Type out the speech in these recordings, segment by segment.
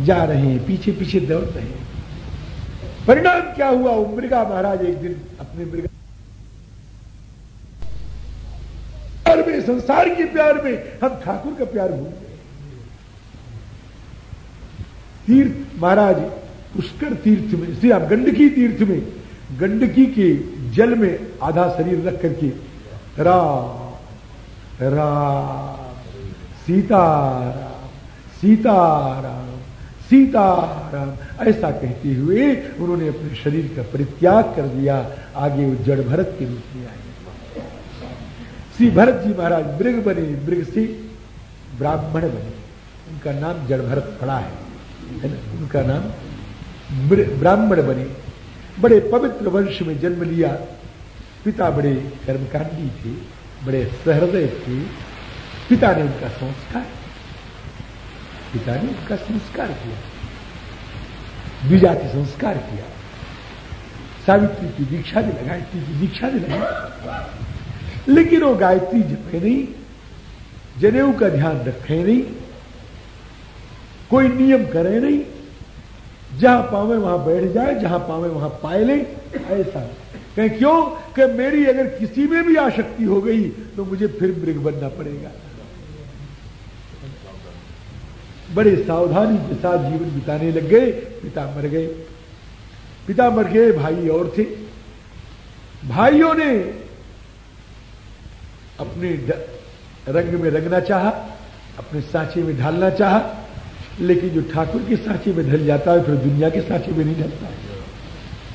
जा रहे हैं पीछे पीछे दौड़ रहे हैं। परिणाम क्या हुआ? मृगा महाराज एक दिन अपने मृगा प्यार में, संसार के प्यार में, हम ठाकुर का प्यार भूल गए। तीर्थ महाराज, पुष्कर तीर्थ में, श्री आप गंडकी तीर्थ में, गंडकी के जल में आधा शरीर रख करके राम राम सीताराम सीताराम सीताराम। ऐसा कहते हुए उन्होंने अपने शरीर का परित्याग कर दिया, आगे वो जड़ भरत के रूप में आए। श्री भरत जी महाराज मृग बने, मृग से ब्राह्मण बने। उनका नाम जड़ भरत पड़ा है है ना? उनका नाम ब्राह्मण बने। बड़े पवित्र वंश में जन्म लिया। पिता बड़े कर्मकांडी थे, बड़े सहृदय थे। पिता ने उनका संस्कार पिता ने उनका संस्कार किया। द्विजाति संस्कार किया। सावित्री की दीक्षा दिला गायत्री की दीक्षा दिला लेकिन वो गायत्री जपे नहीं, जनेऊ का ध्यान रखे नहीं, कोई नियम करे नहीं। जहाँ पावे वहाँ बैठ जाए, जहाँ पावे वहाँ पाए ले, ऐसा। कहें क्यों? कि मेरी अगर किसी में भी आशक्ति हो गई तो मुझे फिर मृग बनना पड़ेगा। बड़े सावधानी के साथ जीवन बिताने लग गए, पिता मर गए। पिता मर गए, भाई और थे। भाइयों ने अपने रंग में रंगना चाहा, अपने सांचे में ढालना चाहा, लेकिन जो ठाकुर के सांचे में ढल जाता है, फिर दुनिया के सांचे में नहीं ढलता है।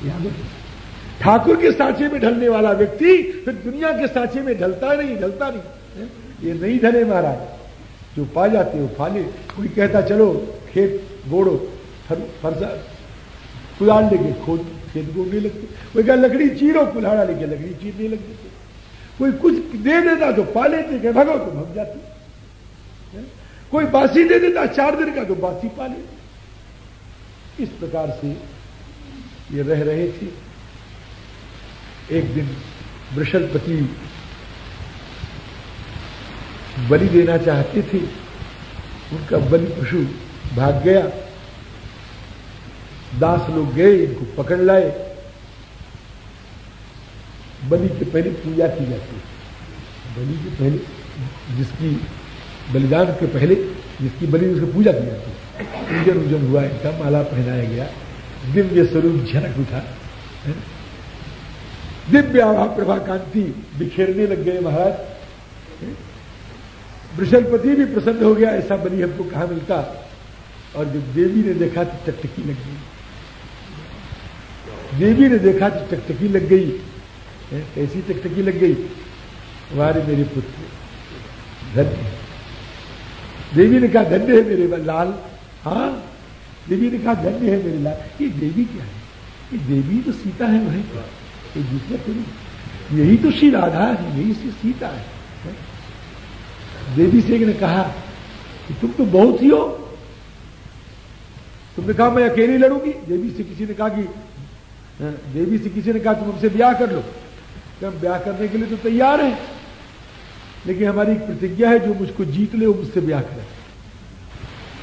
याद ठाकुर के सांचे में ढलने वाला व्यक्ति, फिर दुनिया के सांचे में ढलता नहीं ढलता नहीं। ये नहीं ढले महाराज। जो पा जाते हो फाले। कोई कहता, चलो, खेत गोड़ो फरसा कुदाल लेके खोद, खेत गोड़ने लगते। कोई कहा, लकड़ी चीरो, कुल्हाड़ा लेके लकड़ी चीरने लगते कोई कुछ दे देता तो पा लेते भगो तो भग जाते कोई बासी दे देता चार दिन का तो बासी पा ले। इस प्रकार से ये रह रहे थे। एक दिन वृषलपति बलि देना चाहते थे। उनका बलि पशु भाग गया। दास लोग गए, इनको पकड़ लाए। बलि के पहले पूजा की जाती है। बलि के पहले, जिसकी, बलिदान के पहले, जिसकी बलि उसकी पूजा की जाती पूजन उजन हुआ, इनका माला पहनाया गया। दिव्य स्वरूप झनक उठा दिव्य आभा प्रभा कांति बिखेरने लग गए महाराज। वृषलपति भी प्रसन्न हो गया, ऐसा बलि हमको कहा मिलता? और जब देवी ने देखा तो चकटकी लग गई। देवी ने देखा तो चकटकी लग गई। कैसी चकटकी लग गई हमारे मेरे पुत्र, धन्य। देवी ने कहा, धन्य है मेरे लाल। हाँ देवी ने कहा, धन्य है मेरे लाल। ये देवी क्या है? ये देवी तो सीता है, वही क्या? ये दूसरा यही तो श्री राधा है, यही से सीता है। देवी से ने कहा कि तुम तो बहुत ही हो। तुमने कहा, मैं अकेली लड़ूँगी। देवी से किसी ने कहा कि देवी से किसी ने कहा, तुम हमसे ब्याह कर लो। तो हम ब्याह करने के लिए तो तैयार हैं। लेकिन हमारी एक प्रतिज्ञा है, जो मुझको जीत ले, वो मुझसे ब्याह करे।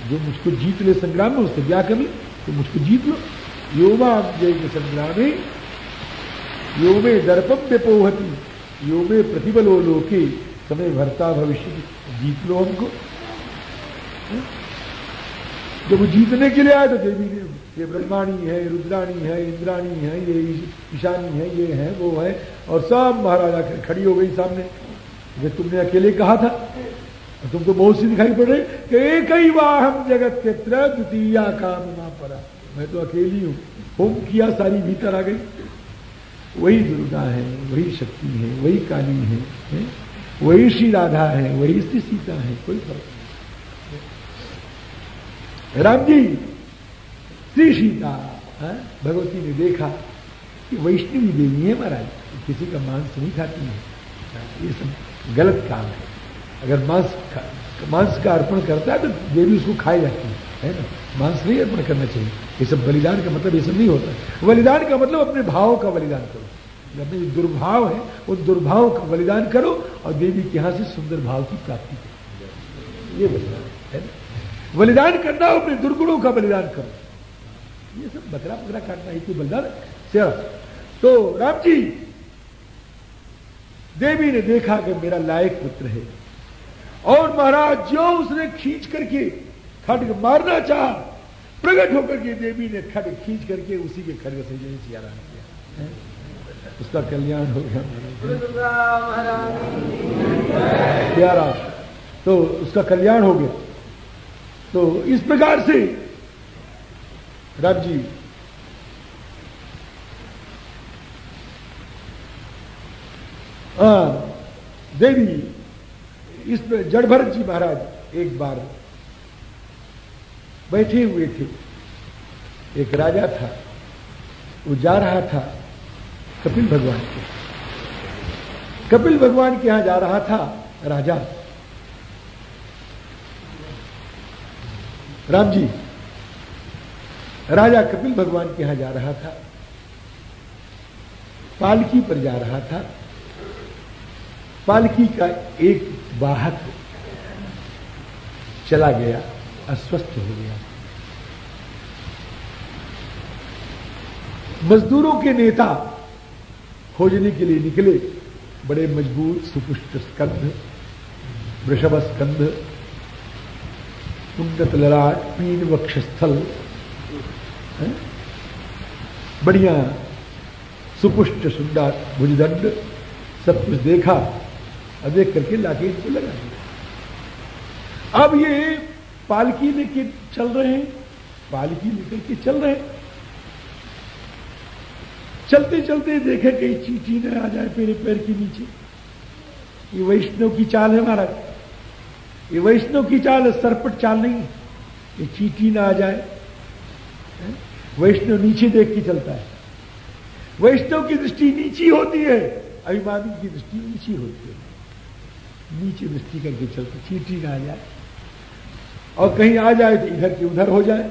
जो मुझको जीत ले संग्राम में, उससे ब्याह कर ले तो मुझको जीत लो। योमा जय संग्रामे यो में दर्पम व्यपोहती यो में प्रतिबलो लोके समय भरता भविष्य जीत लो हमको जब वो जीतने के लिए आए तो देवी ये ब्रह्माणी है रुद्राणी है इंद्राणी है ये ईशानी है ये है वो है और सब महाराजा खड़ी हो गई सामने। जब तुमने अकेले कहा था। और तुमको बहुत सी दिखाई पड़ रही कि एक ही वाहम जगत के त्र द्वितीय काम ना पड़ा। मैं तो अकेली हूँ। होम किया सारी भीतर आ गई। वही दुर्गा है वही शक्ति है वही काली है, है? वही श्री राधा है, वही श्री सीता है, कोई फ़र्क नहीं। राम जी, श्री सीता भगवती ने देखा कि वैष्णवी देवी है महाराज, किसी का मांस नहीं खाती है। ये सब गलत काम है। अगर मांस मांस का अर्पण करता है तो देवी उसको खाई जाती है है ना? मांस नहीं अर्पण करना चाहिए। ये सब बलिदान का मतलब ये सब नहीं होता। बलिदान का मतलब अपने भाव का बलिदान करो। अपने दुर्भाव है उन दुर्भाव का बलिदान करो और देवी के यहाँ से सुंदर भाव की प्राप्ति करो। ये बलिदान है ना? बलिदान करना अपने दुर्गुणों का बलिदान करो। ये सब बकरा बकरा काटना ही कोई बलिदान तो राम जी, देवी ने देखा कि मेरा लायक पुत्र है और महाराज जो उसने खींच करके खड्ग मारना चाहा प्रकट होकर के देवी ने खड्ग खींच करके उसी के खड्ग से यही सियारा किया। उसका कल्याण हो गया। प्यारा तो उसका कल्याण हो गया। तो इस प्रकार से राम जी देवी इस जड़ भरत जी महाराज एक बार बैठे हुए थे। एक राजा था वो जा रहा था। कपिल भगवान के। कपिल भगवान के यहाँ जा रहा था राजा। राम जी, राजा कपिल भगवान के यहाँ जा रहा था। पालकी पर जा रहा था। पालकी का एक वाहक चला गया, अस्वस्थ हो गया। मजदूरों के नेता खोजने के लिए निकले बड़े मज़बूत सुपुष्ट स्कंध वृषभ स्कंध उन्नत ललाट, पीन वक्षस्थल बढ़िया, सुपुष्ट, सुंदर भुजदंड, सब कुछ देखा और देख करके लाके इनको लगा दिया। अब ये पालकी लेके चल रहे हैं, पालकी लेकर के चल रहे हैं। चलते चलते देखे कहीं चीटी न आ जाए मेरे पैर के नीचे। ये वैष्णव की चाल है महाराज। ये वैष्णव की चाल है, सरपट चाल नहीं ये चीटी ना आ जाए वैष्णव नीचे देख के चलता है। वैष्णव की दृष्टि नीची होती है, अभिमानी की दृष्टि नीची होती है। नीचे दृष्टि करके चलते, चीटी ना आ जाए। और कहीं आ जाए तो इधर की उधर हो जाए।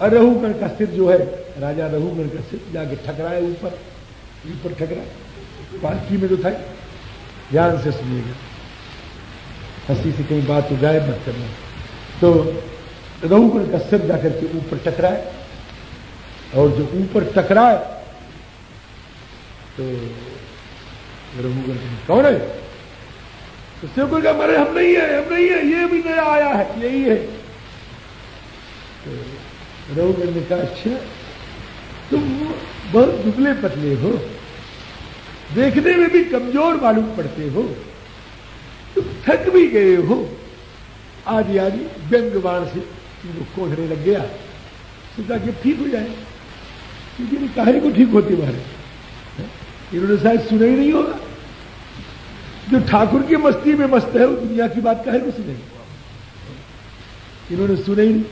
और रघुगण का सिर जो है राजा रघुगण का सिर जाके ठकराए ऊपर ऊपर ठकराए। पालकी में तो था, ध्यान से सुनिएगा। हँसी से कहीं बात तो गायब मत करना। तो रघुगण का सिर जाकर के ऊपर टकराए। और जो ऊपर टकराए तो रघुगण कौन है? तो शिवकुल का मरे हम नहीं है, हम नहीं है, ये भी नया आया है, यही है। तो रघुगण ने कहा अच्छा तुम बहुत दुबले पतले हो। देखने में भी कमज़ोर मालूम पड़ते हो। तुम थक भी गए हो। आदि आदि व्यंग बाण से तुमको कोढ़ने लग गया। सोचा कि ठीक हो जाए। क्योंकि काहे को ठीक होती मारे इन्होंने शायद सुना ही नहीं होगा। जो ठाकुर की मस्ती में मस्त है, वो दुनिया की बात काहे को सुनेंगे इन्होंने सुने ही नहीं।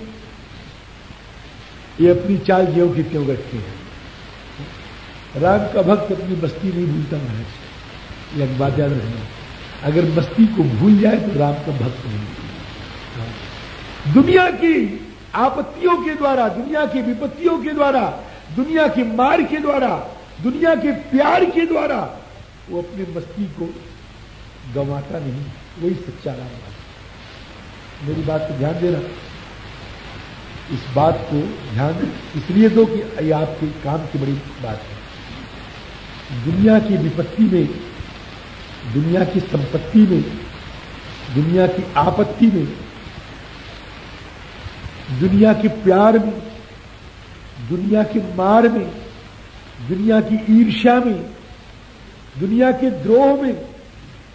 ये अपनी चाल ज्यो की क्यों रखते हैं? राम का भक्त अपनी मस्ती नहीं भूलता महाराज यह बात याद रखना। अगर मस्ती को भूल जाए तो राम का भक्त नहीं। दुनिया की आपत्तियों के द्वारा, दुनिया की विपत्तियों के द्वारा, दुनिया की मार के द्वारा, दुनिया के प्यार के द्वारा वो अपनी मस्ती को गंवाता नहीं। वही सच्चा राम मेरी बात को ध्यान देना। इस बात को ध्यान इसलिए दो कि ये आपके काम की बड़ी बात है। दुनिया की विपत्ति में, दुनिया की संपत्ति में, दुनिया की आपत्ति में, दुनिया के प्यार में, दुनिया के मार में, दुनिया की ईर्ष्या में, दुनिया के द्रोह में,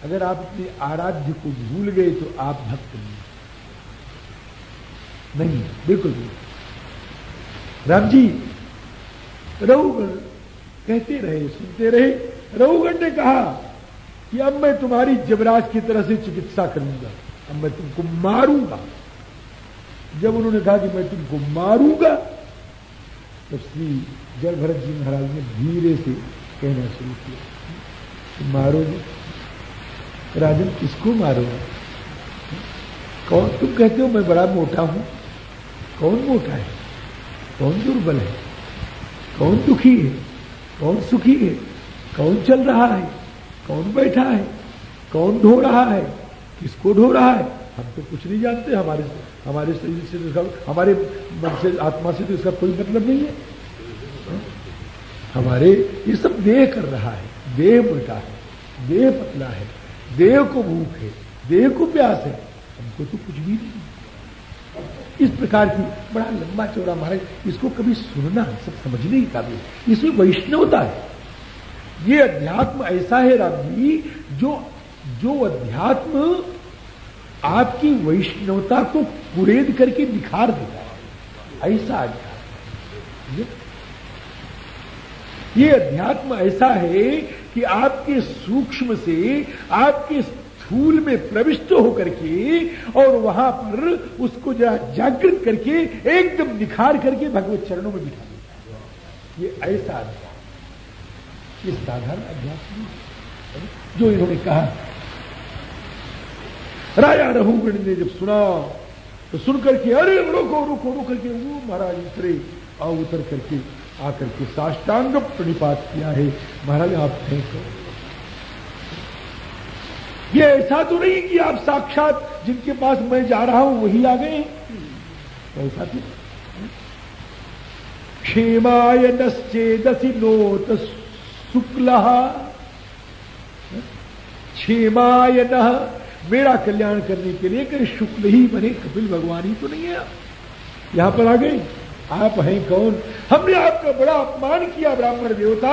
अगर आप अपने आराध्य को भूल गए तो आप भक्त नहीं। नहीं, बिल्कुल नहीं। राम जी रघुगण कहते रहे, सुनते रहे। रघुगण ने कहा कि अब मैं तुम्हारी जबराज की तरह से चिकित्सा करूँगा, अब मैं तुमको मारूँगा। जब उन्होंने कहा कि मैं तुमको मारूँगा तो श्री जल भरत जी महाराज ने धीरे से कहना शुरू किया मारोगे? राजन, किसको मारोगे? कौन? तुम कहते हो मैं बड़ा मोटा हूँ। कौन मोटा है? कौन दुर्बल है? कौन दुखी है? कौन सुखी है? कौन चल रहा है? कौन बैठा है? कौन ढो रहा है? किसको ढो रहा है? हम तो कुछ नहीं जानते। हमारे हमारे शरीर से तो हमारे मन से, आत्मा से तो इसका कोई मतलब नहीं है। हाँ? हमारे ये सब देह कर रहा है। देह मोटा है। देह पतला है। देह को भूख है। देह को प्यास है। हमको तो कुछ भी नहीं। इस प्रकार की, बड़ा लंबा चौड़ा महाराज, इसको कभी सुनना, सब समझने की काबिल इसमें वैष्णवता है। ये अध्यात्म ऐसा है राम जी, जो जो अध्यात्म आपकी वैष्णवता को कुरेद करके निखार देता है। ऐसा अध्यात्म। ये अध्यात्म ऐसा है कि आपके सूक्ष्म से, आपके स्थूल में प्रविष्ट होकर के और वहाँ पर उसको जागृत करके एकदम निखार करके भगवत चरणों में बिठा देता ये ऐसा अध्यात्म ये साधारण अध्यात्म जो इन्होंने कहा राजा रघुगण ने जब सुना तो सुनकर के, अरे, रुको रुको, रुक करके, वो महाराज उतरे आ उतर करके, आकर के साष्टांग प्रणिपात किया है। महाराज, आप फेंको ये ऐसा तो नहीं कि आप साक्षात जिनके पास मैं जा रहा हूँ वही आ गए ऐसा तो क्षेमाय नश्चेदसी नोत शुक्ल क्षेमाय न, मेरा कल्याण करने के लिए कि शुक्ल ही बने, कपिल भगवान ही तो नहीं है यहाँ पर आ गए। आप हैं कौन? हमने आपका बड़ा अपमान किया, ब्राह्मण देवता,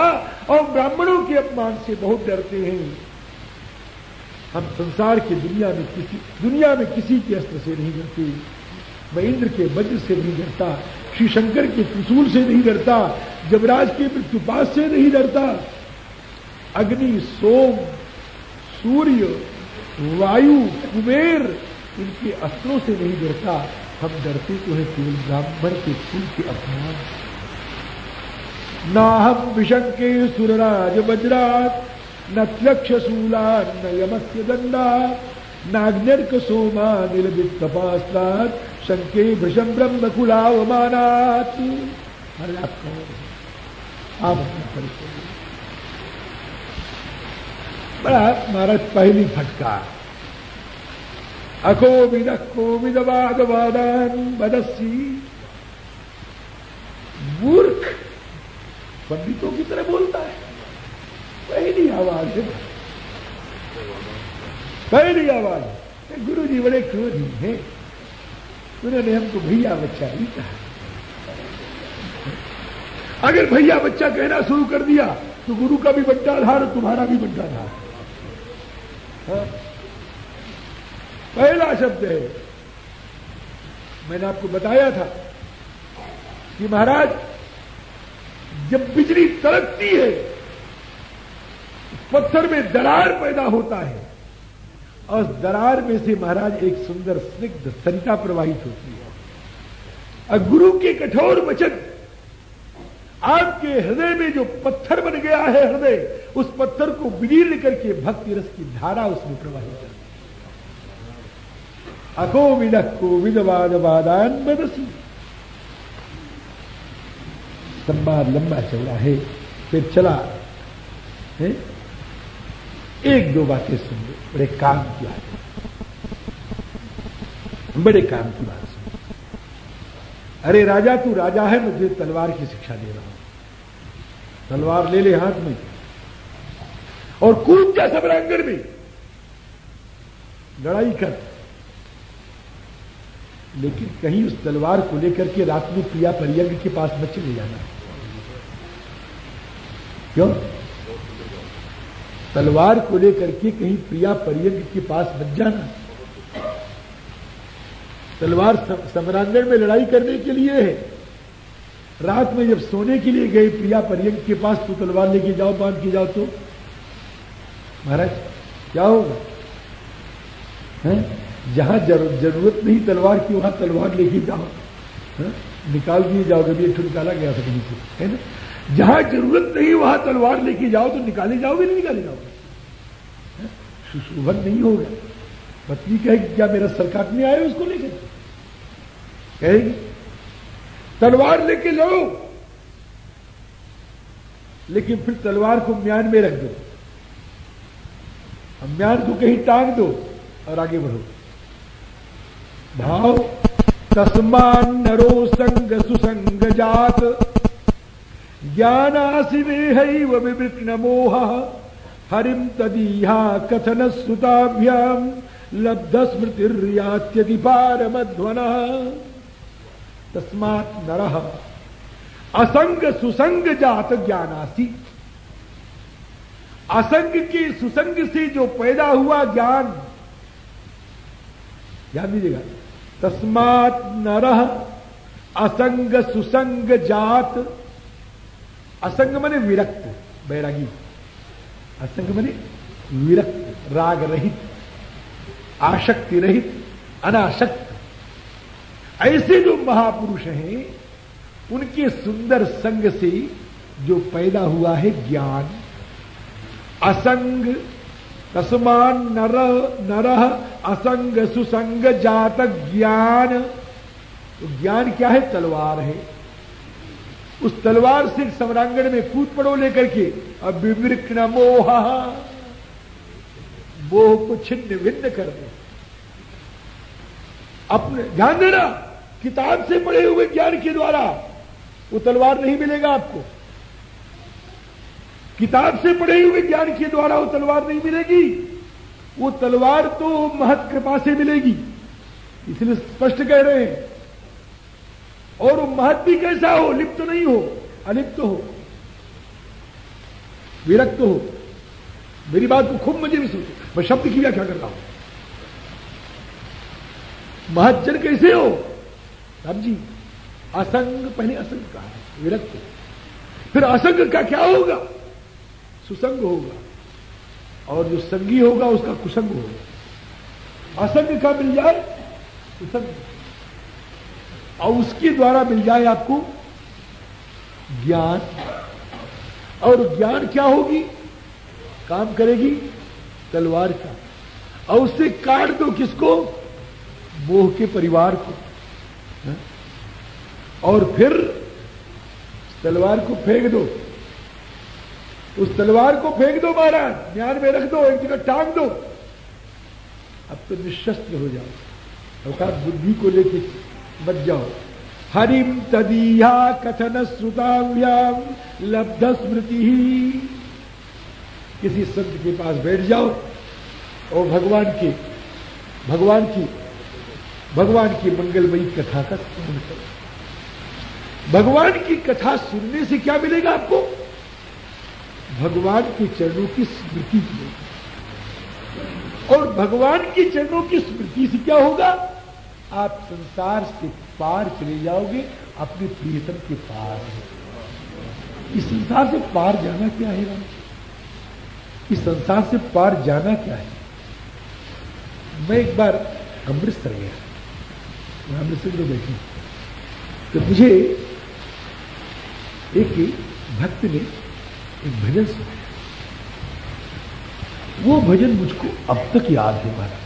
और ब्राह्मणों के अपमान से बहुत डरते हैं। हम संसार की दुनिया में किसी, दुनिया में किसी के अस्त्र से नहीं डरते। मैं इंद्र के वज्र से नहीं डरता। श्री शंकर के त्रिशूल से नहीं डरता। जबराज के मृत्युपात से नहीं डरता। अग्नि, सोम, सूर्य, वायु, कुबेर, इनके अस्त्रों से नहीं डरता। हम डरते तो है केवल ब्राह्मण के कुल के अपमान। ना हम विशंके सुरराज वज्रात। न त्लक्षशूला न यमस्य दंडा नाग्निर्क सोमा निलबित तपास्तात् शंके भृषम ब्रह्म कुलावमानात अरे आप कौन आप अपना परिचय। बड़ा महाराज, पहली फटका। अकोविद कोविद वाद वादान बदसी मूर्ख, पंडितों की तरह बोलता है। पहली आवाज़ है। पहली आवाज़। गुरु जी बड़े क्रोधी हैं। उन्होंने हमको भैया बच्चा ही कहा। अगर भैया बच्चा कहना शुरू कर दिया तो गुरु का भी बंटा था और तुम्हारा भी बंटा था हाँ? पहला शब्द है, मैंने आपको बताया था कि महाराज, जब बिजली तड़कती है पत्थर में दरार पैदा होता है। और दरार में से महाराज एक सुंदर स्निग्ध सरिता प्रवाहित होती है। और गुरु के कठोर वचन, आपके हृदय में जो पत्थर बन गया है हृदय, उस पत्थर को विलीन करके भक्ति रस की धारा उसमें प्रवाहित करती है। अकोविद कोविद वाद वादान बदसी। संवाद लंबा चला है, फिर चला। है? एक दो बातें सुन लो। बड़े काम की बात बड़े काम की बात सुन अरे राजा, तू राजा है, मुझे तलवार की शिक्षा दे रहा हूँ। तलवार ले ले हाथ में। और कूद जा सबरांगण में लड़ाई कर। लेकिन कहीं उस तलवार को लेकर के रात में प्रिया परियंग के पास न चले जाना। क्यों? तलवार को लेकर के कहीं प्रिया परियंग के पास मत जाना। तलवार सम्रांगण में लड़ाई करने के लिए है। रात में जब सोने के लिए गए प्रिया परियंग के पास तो तलवार लेके जाओ, बाँध के जाओ तो। महाराज, क्या होगा? है? जहाँ ज़रूरत नहीं तलवार की, वहाँ तलवार लेके जाओ। है? निकाल दिए जाओगे भी निकाला गया था कहीं से है ना? जहाँ ज़रूरत नहीं, वहाँ तलवार लेके जाओ तो निकाले जाओगे, नहीं निकाले जाओगे? सुशोभन नहीं होगा पत्नी कहेगी क्या मेरा सर काटने आए उसको लेकर कहेगी, तलवार लेके जाओ, लेकिन फिर तलवार को म्यान में रख दो। म्यान को कहीं टांग दो और आगे बढ़ो। भाव तस्मान नरो संग सुसंग जात। ज्ञानासिने विवृत्न मोह हरिम तदीहा कथन लब्ध स्मृतिर्यात्यति पारमध्वन तस्मात नर। असंग सुसंग जात ज्ञानासी असंग के सुसंग से जो पैदा हुआ ज्ञान, ध्यान दीजिएगा। तस्मात नर। असंग सुसंग जात असंग मने विरक्त, बैरागी। असंग मने विरक्त राग रहित आशक्ति रहित अनाशक्त। ऐसे जो महापुरुष हैं, उनके सुंदर संग से जो पैदा हुआ है ज्ञान, असंग, तस्मान नर नर असंग सुसंग जात ज्ञान। तो ज्ञान क्या है? तलवार है। उस तलवार से सम्रांगण में कूद पड़ो लेकर के। अब विवृक्न मोह। मोह को छिन्न भिन्न कर दे। अपने ध्यान देना किताब से पढ़े हुए ज्ञान के द्वारा वो तलवार नहीं मिलेगा आपको। किताब से पढ़े हुए ज्ञान के द्वारा वो तलवार नहीं मिलेगी। वो तलवार तो महत कृपा से मिलेगी। इसलिए स्पष्ट कह रहे हैं और महत भी कैसा हो? लिप्त तो नहीं हो, अलिप्त तो हो, विरक्त तो हो। मेरी बात को खूब मज़े में सोचो मैं शब्द की व्याख्या कर रहा हूँ। महज्जन कैसे हो? राम जी, असंग पहले असंग का है, विरक्त फिर असंग का क्या होगा? सुसंग होगा। और जो संगी होगा, उसका कुसंग होगा। असंग का मिल जाए, सुसंग। और उसके द्वारा मिल जाए आपको ज्ञान। और ज्ञान क्या होगी? काम करेगी तलवार का। और उससे काट दो किसको? मोह के परिवार को। है? और फिर तलवार को फेंक दो। उस तलवार को फेंक दो महाराज। ज्ञान में रख दो, एक जगह टांग दो। अब तो निशस्त्र हो जाओ। अर्थात बुद्धि को लेके बच जाओ हरिम तदीया कथन श्रुताव्याम लब्ध स्मृति। ही किसी संत के पास बैठ जाओ और भगवान की भगवान की भगवान की मंगलमयी कथा का स्मरण करो। भगवान की कथा सुनने से क्या मिलेगा आपको? भगवान के चरणों की स्मृति मिलेगी और भगवान के चरणों की स्मृति से क्या होगा? आप संसार से पार चले जाओगे अपने प्रियतम के पार इस संसार से पार जाना क्या है राम? इस संसार से पार जाना क्या है? मैं एक बार अमृतसर गया। मैं अमृतसर में बैठी। तो मुझे एक भक्त ने एक भजन सुनाया। वो भजन मुझको अब तक याद है महाराज।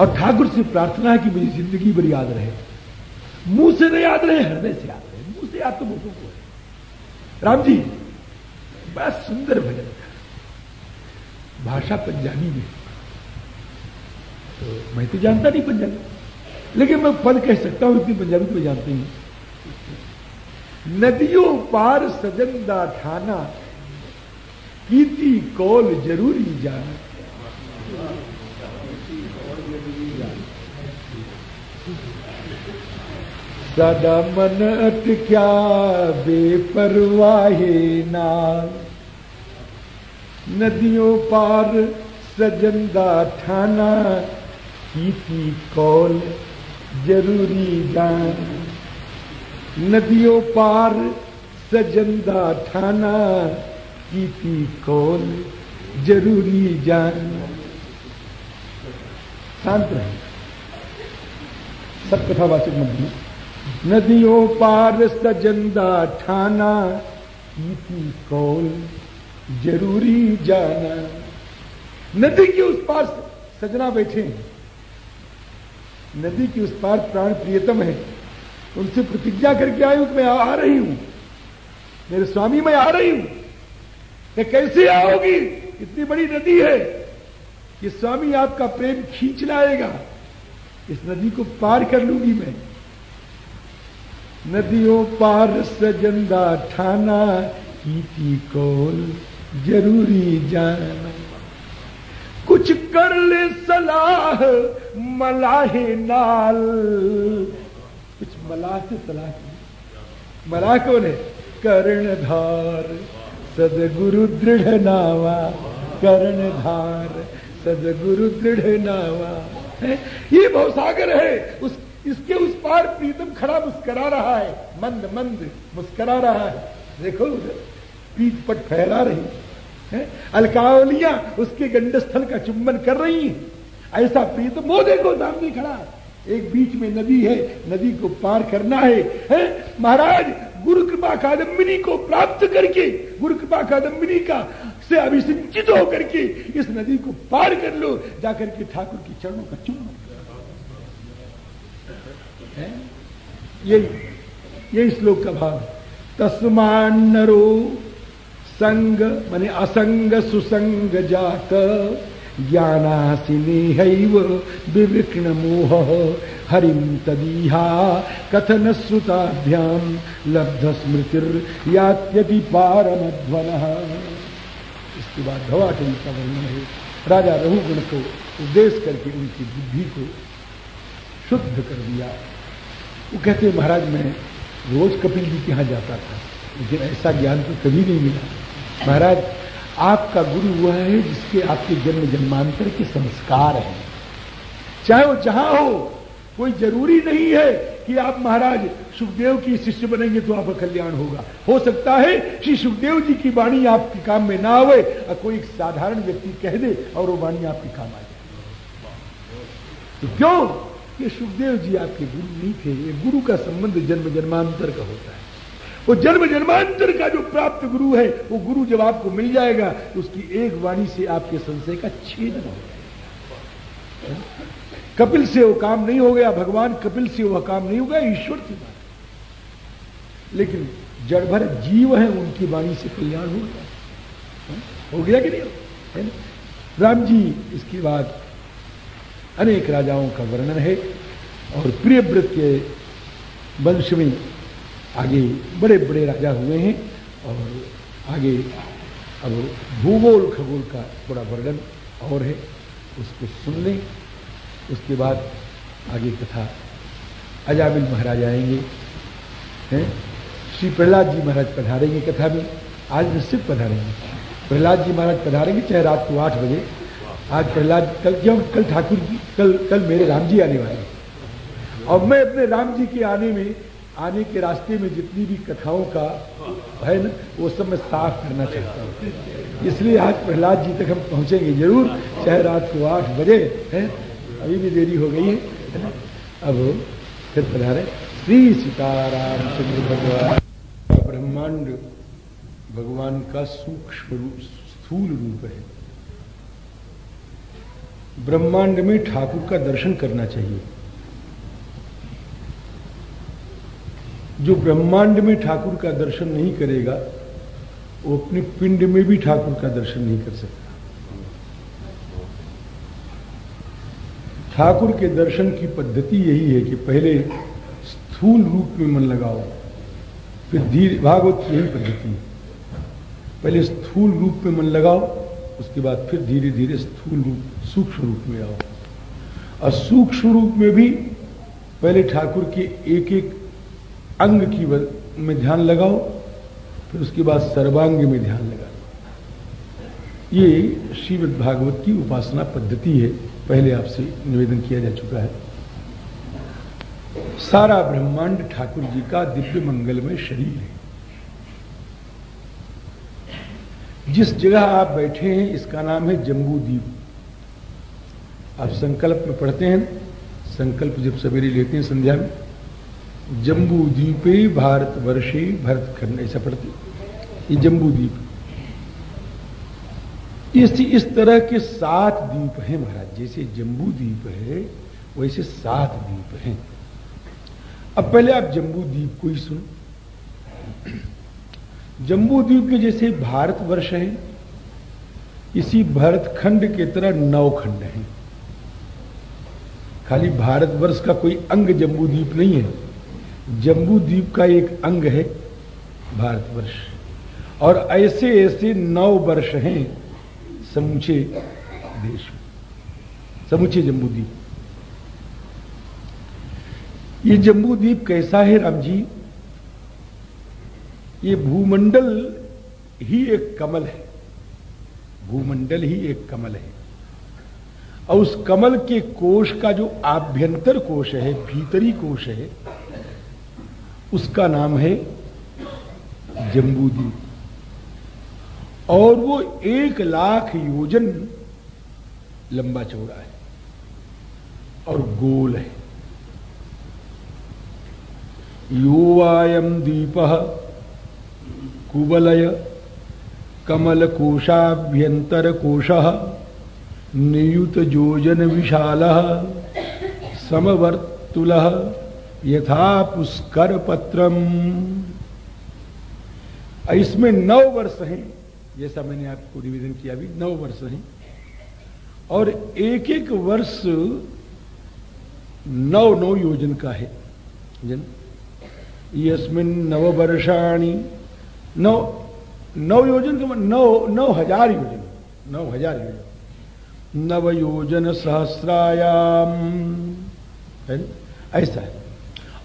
और ठाकुर से प्रार्थना है कि मेरी ज़िंदगी भर याद रहे। मुँह से नहीं याद रहे, हृदय से याद रहे। मुँह से याद तो बहुतों को है राम जी, बड़ा सुंदर भजन था। भाषा पंजाबी में। तो मैं तो जानता नहीं पंजाबी। लेकिन मैं पद कह सकता हूँ, इतनी पंजाबी तो जानते ही नदियों पार सजंदा थाना, कीती कौल ज़रूरी जाना। सदा मन अटक्या बेपरवाहे नाल नदियों पार सजंदा ठाना कीती कौल ज़रूरी जान। नदियों पार सजंदा ठाना कीती कौल ज़रूरी जान। शांत रहे। सब कथावाचक मंत्री नदियों पार सजंदा ठाना कीती कौल ज़रूरी जाना। नदी के उस पार सजना बैठे हैं। नदी के उस पार प्राण प्रियतम है। उनसे प्रतिज्ञा करके आयु कि मैं आ रही हूँ। मेरे स्वामी, मैं आ रही हूँ। कि कैसे आओगी? इतनी बड़ी नदी है। कि स्वामी आपका प्रेम खींच लाएगा। इस नदी को पार कर लूँगी मैं। नदियों पार सजंदा ठाना की कोल ज़रूरी जाना। कुछ कर ले सलाह, मलाहे नाल। कुछ मलाह से सलाह की। मलाह कौन है? कर्णधार सदगुरु दृढ़ नावा। कर्णधार सदगुरु दृढ़ नावा। ये भवसागर है, उस इसके उस पार प्रीतम खड़ा मुस्करा रहा है। मंद मंद मुस्करा रहा है। देखो पीठ पट फहरा रही है। अलकावलियाँ उसके गंडस्थल का चुंबन कर रही है। ऐसा प्रीतम वो देखो सामने खड़ा एक बीच में नदी है। नदी को पार करना है, है? महाराज गुरु कृपा कादम्बिनी को प्राप्त करके गुरु कृपा कादम्बिनी का से अभिसिंचित होकर के इस नदी को पार कर लो। जाकर के ठाकुर के चरणों का चुम्बन यही यही श्लोक का भाव है तस्मान नरो संग, माने असंग सुसंग जात ज्ञानासिनी विविक्न मोह हरिम तदीहा कथन श्रुताभ्याम लब्ध स्मृतिर यात्यति पारमध्वन। इसके बाद धवाटवी का वर्णन है। राजा रघुगुण को उपदेश करके उनकी बुद्धि को शुद्ध कर दिया। वो कहते महाराज, मैं रोज कपिल जी के यहाँ जाता था। लेकिन ऐसा ज्ञान तो कभी नहीं मिला। महाराज, आपका गुरु वह है जिसके आपके जन्म जन्मांतर के संस्कार हैं। चाहे वो जहाँ हो, कोई ज़रूरी नहीं है कि आप, महाराज, सुखदेव की शिष्य बनेंगे तो आपका कल्याण होगा। हो सकता है कि सुखदेव जी की वाणी आपके काम में ना आवे, और कोई साधारण व्यक्ति कह दे और वो वाणी आपके काम आ जाए। तो क्यों? ये सुखदेव जी आपके गुरु नहीं थे, ये गुरु का संबंध जन्म जन्मांतर का होता है। वो जन्म जन्मांतर का जो प्राप्त गुरु है, वो गुरु जब आपको मिल जाएगा, उसकी एक वाणी से आपके संशय का छेदन हो जाएगा। कपिल से वो काम नहीं हो गया, भगवान कपिल से वह काम नहीं हो गया, ईश्वर से बात लेकिन जड़ भर जीव है, उनकी वाणी से कल्याण हो गया। हो? गया कि नहीं? है राम जी, इसके बाद अनेक राजाओं का वर्णन है और प्रियव्रत के वंश में आगे बड़े बड़े राजा हुए हैं और आगे अब भूगोल, खगोल का बड़ा वर्णन और है। उसको सुन लें। उसके बाद आगे कथा अजामिल महाराज आएँगे, हैं? श्री प्रहलाद जी महाराज पधारेंगे कथा में। आज निश्चित पधारेंगे। प्रहलाद जी महाराज पधारेंगे चाहे रात को आठ बजे। आज प्रहलाद, कल, क्यों? कल ठाकुर जी कल कल मेरे राम जी आने वाले और मैं अपने राम जी के आने में, आने के रास्ते में जितनी भी कथाओं का है ना, वो सब मैं साफ़ करना चाहता हूँ। इसलिए आज प्रहलाद जी तक हम पहुँचेंगे ज़रूर। चाहे रात को आठ बजे, है? अभी भी देरी हो गई है अब फिर पधारे। श्री सीताराम चंद्र भगवान ब्रह्मांड, भगवान का सूक्ष्म रूप, स्थूल रूप है। ब्रह्मांड में ठाकुर का दर्शन करना चाहिए। जो ब्रह्मांड में ठाकुर का दर्शन नहीं करेगा, वो अपने पिंड में भी ठाकुर का दर्शन नहीं कर सकता। ठाकुर के दर्शन की पद्धति यही है कि पहले स्थूल रूप में मन लगाओ, फिर धीरे भागवत यही पद्धति है। पहले स्थूल रूप में मन लगाओ उसके बाद फिर धीरे धीरे स्थूल रूप, सूक्ष्म रूप में आओ। और सूक्ष्म रूप में भी पहले ठाकुर के एक एक अंग की में ध्यान लगाओ, फिर उसके बाद सर्वांग में ध्यान लगा ये श्रीमद भागवत की उपासना पद्धति है, पहले आपसे निवेदन किया जा चुका है। सारा ब्रह्मांड ठाकुर जी का दिव्य मंगलमय शरीर है। जिस जगह आप बैठे हैं, इसका नाम है जम्बू द्वीप। आप संकल्प में पढ़ते हैं, संकल्प जब सवेरे लेते हैं संध्या में, जम्बू द्वीपे भारत वर्षे भरत खंड, ऐसा पढ़ते ये जम्बू द्वीप। इस इस तरह के सात द्वीप हैं महाराज, जैसे जम्बू द्वीप है, वैसे सात द्वीप हैं। अब पहले आप जम्बू द्वीप को ही सुनो। जम्बू द्वीप के जैसे भारतवर्ष है, इसी भारत खंड के तरह नौ खंड हैं। खाली भारतवर्ष का कोई अंग जम्बू द्वीप नहीं है। जम्बू द्वीप का एक अंग है भारतवर्ष। और ऐसे ऐसे नौ वर्ष हैं समूचे देश में, समूचे जम्बू द्वीप ये जम्बू द्वीप कैसा है राम जी ये भूमंडल ही एक कमल है। भूमंडल ही एक कमल है। और उस कमल के कोश का जो आभ्यंतर कोश है, भीतरी कोश है, उसका नाम है जम्बूद्वीप और वो एक लाख योजन लंबा चौड़ा है और गोल है। योवायम दीप कुबलय कमल कोशाभ्यंतर कोश नियुत जोजन विशाल समवर्तुल यथा पुष्कर पत्रम इसमें नौ वर्ष हैं, जैसा मैंने आपको निवेदन किया, अभी नौ वर्ष हैं। और एक एक वर्ष नौ नौ योजन का है। यस्मिन नव वर्षाणी नौ नौ योजन के नौ नौ हज़ार योजन। नौ हज़ार योजन। नव योजन सहस्रायाम। है ऐसा है।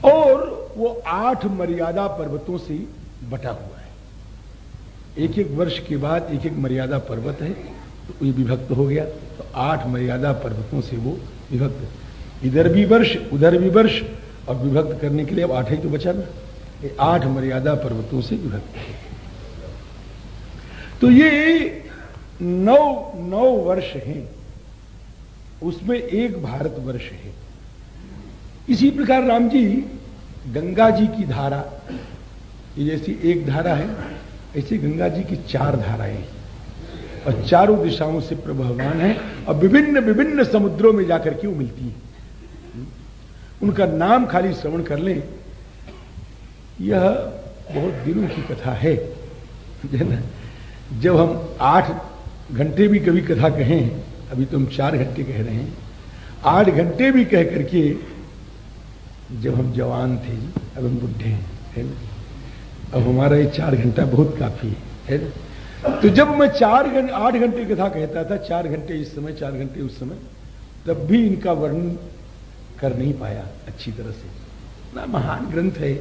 और वो आठ मर्यादा पर्वतों से बटा हुआ है। एक एक वर्ष के बाद एक एक मर्यादा पर्वत है। तो ये विभक्त हो गया। तो आठ मर्यादा पर्वतों से वो विभक्त। इधर भी वर्ष, उधर भी वर्ष। और विभक्त करने के लिए अब आठ ही तो बचा ना। ये आठ मर्यादा पर्वतों से विभक्त है। तो ये नौ नौ वर्ष हैं। उसमें एक भारत वर्ष है। इसी प्रकार राम जी, गंगा जी की धारा, ये जैसी एक धारा है, ऐसी गंगा जी की चार धाराएँ और चारों दिशाओं से प्रभावान है और विभिन्न विभिन्न समुद्रों में जाकर के वो मिलती है। उनका नाम खाली श्रवण कर लें यह बहुत दिनों की कथा है जब हम आठ घंटे भी कभी कथा कहें, अभी तो हम चार घंटे कह रहे हैं, आठ घंटे भी कह करके जब हम जवान थे, अब हम बुढ़े हैं, है ना? अब हमारा ये चार घंटा बहुत काफ़ी है है ना? तो जब मैं चार घंटे आठ घंटे कथा कहता था, चार घंटे इस समय, चार घंटे उस समय, तब भी इनका वर्णन कर नहीं पाया अच्छी तरह से। ना महान ग्रंथ है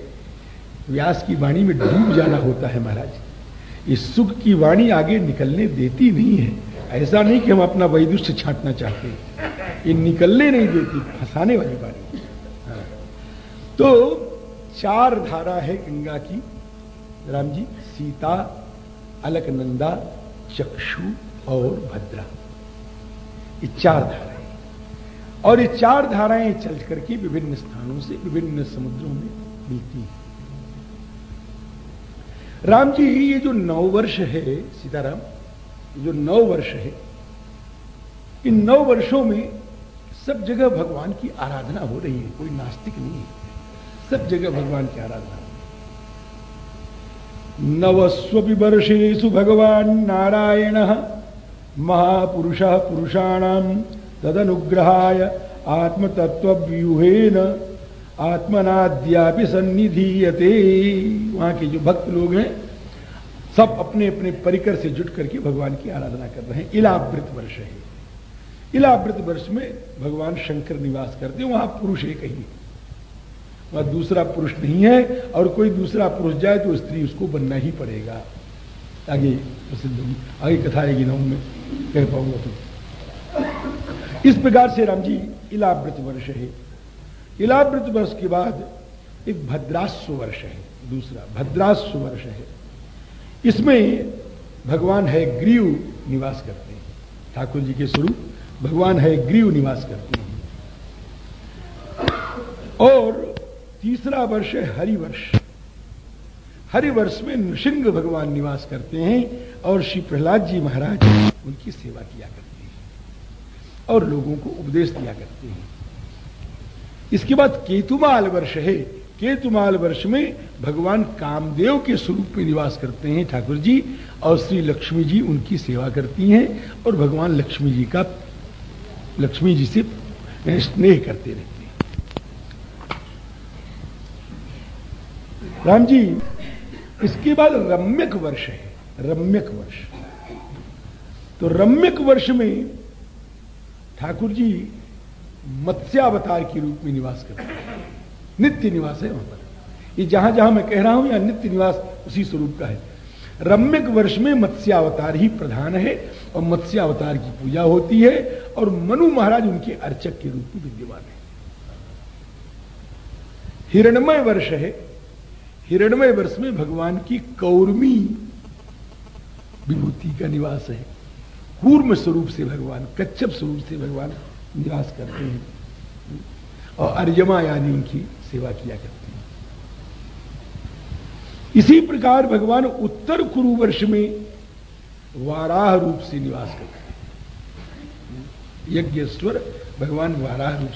व्यास की वाणी में डूब जाना होता है महाराज। इस सुख की वाणी आगे निकलने देती नहीं है। ऐसा नहीं कि हम अपना वैदुष्य छाटना चाहते ये निकलने नहीं देती, फंसाने वाली वाणी। तो चार धारा है गंगा की। राम जी, सीता, अलकनंदा, चक्षु और भद्रा। ये चार धाराएँ और ये चार धाराएँ चल करके विभिन्न स्थानों से, विभिन्न समुद्रों में मिलती हैं। राम जी ये जो नौ वर्ष है, सीताराम जो नौ वर्ष है, इन नौ वर्षों में सब जगह भगवान की आराधना हो रही है, कोई नास्तिक नहीं है। सब जगह भगवान की आराधना नवस्वपि भगवान नारायण, महापुरुष पुरुषाण तदनुग्रहाय आत्मतत्व्यूहेन आत्मनाद्यापि सन्निधीयते। वहाँ के जो भक्त लोग हैं, सब अपने अपने परिकर से जुट करके भगवान की आराधना कर रहे हैं। इलावृत वर्ष है। इलावृत वर्ष में भगवान शंकर निवास करते वहाँ पुरुष एक ही। वहाँ दूसरा पुरुष नहीं है, और कोई दूसरा पुरुष जाए तो स्त्री उसको बनना ही पड़ेगा। आगे प्रसिद्ध आगे कथा आएगी ना उनमें। कह पाऊँगा तो। इस प्रकार से राम जी इलावृत वर्ष है। इलावृत वर्ष के बाद एक भद्रास्व वर्ष है, दूसरा भद्रास्व वर्ष है। इसमें भगवान है ग्रीव निवास करते हैं। ठाकुर जी के स्वरूप भगवान है ग्रीव निवास करते हैं। और तीसरा वर्ष है हरिवर्ष हरिवर्ष में नृसिंह भगवान निवास करते हैं और श्री प्रहलाद जी महाराज उनकी सेवा किया करते हैं और लोगों को उपदेश दिया करते हैं। इसके बाद केतुमाल वर्ष है। केतुमाल वर्ष में भगवान कामदेव के स्वरूप में निवास करते हैं ठाकुर जी और श्री लक्ष्मी जी उनकी सेवा करती हैं और भगवान लक्ष्मी जी का, लक्ष्मी जी से स्नेह करते रहते हैं। राम जी, इसके बाद रम्यक वर्ष है। रम्यक वर्ष। तो रम्यक वर्ष में ठाकुर जी मत्स्यावतार के रूप में निवास करते हैं। नित्य निवास है वहाँ पर। ये जहाँ जहाँ मैं कह रहा हूँ या नित्य निवास उसी स्वरूप का है। रम्यक वर्ष में मत्स्यावतार ही प्रधान है और मत्स्यावतार की पूजा होती है और मनु महाराज उनके अर्चक के रूप में विद्यमान है। हिरणमय वर्ष है। हिरणमय वर्ष में भगवान की कौर्मी विभूति का निवास है। कूर्म स्वरूप से भगवान, कच्छप स्वरूप से भगवान निवास करते हैं। और अर्यमा यानी उनकी सेवा किया करते हैं। इसी प्रकार भगवान उत्तर कुरु वर्ष में वाराह रूप से निवास करते हैं। यज्ञेश्वर भगवान वाराह रूप